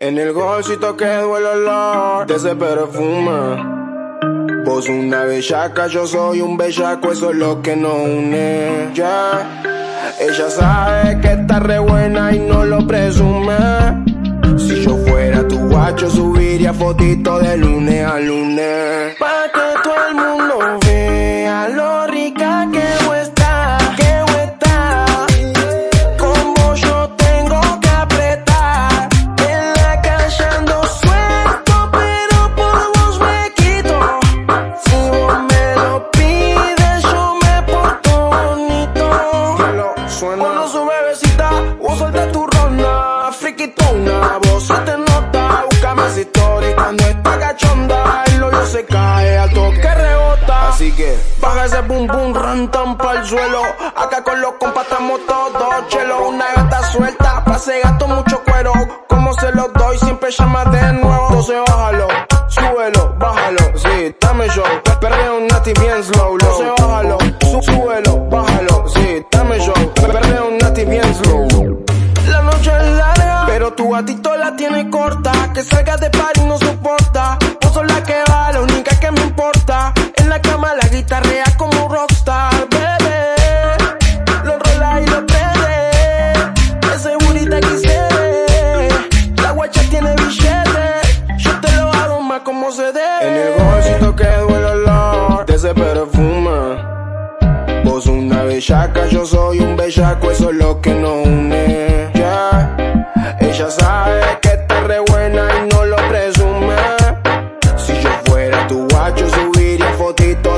En el golcito quedó el olor de ese perfume. Vos una bellaca, yo soy un bellaco, eso es lo que nos une. Ella sabe que está re buena y no lo presume. Si yo fuera tu guacho, subiría fotito de lunes a lunes. Friquitona, vos se te nota, búscame esa historia cuando está cachonda, el hoyo se cae, al toque rebota. Así que, baja ese boom boom, rantan pa'l suelo, acá con los compas estamos todos chelo, una gata suelta, pase gato mucho cuero, como se los doy, siempre llama de nuevo, entonces bájalo, súbelo, bájalo, sí, dame show, perreo un nati bien slow, entonces bájalo, sú- súbelo, gatito la tiene corta. Que salga de party no soporta. Vos sos la que va, la única que me importa. En la cama la guitarrea como rockstar, bebé. Lo enrola y lo prende. Ese burita quise. La guacha tiene billete. Yo te lo hago más como se debe. En el bolsito quedó el olor de ese perfume. Vos una bellaca, yo soy un bellaco, eso es lo que nos une. Ella sabe que te re buena y no lo presume. Si yo fuera tu guacho, subiría fotitos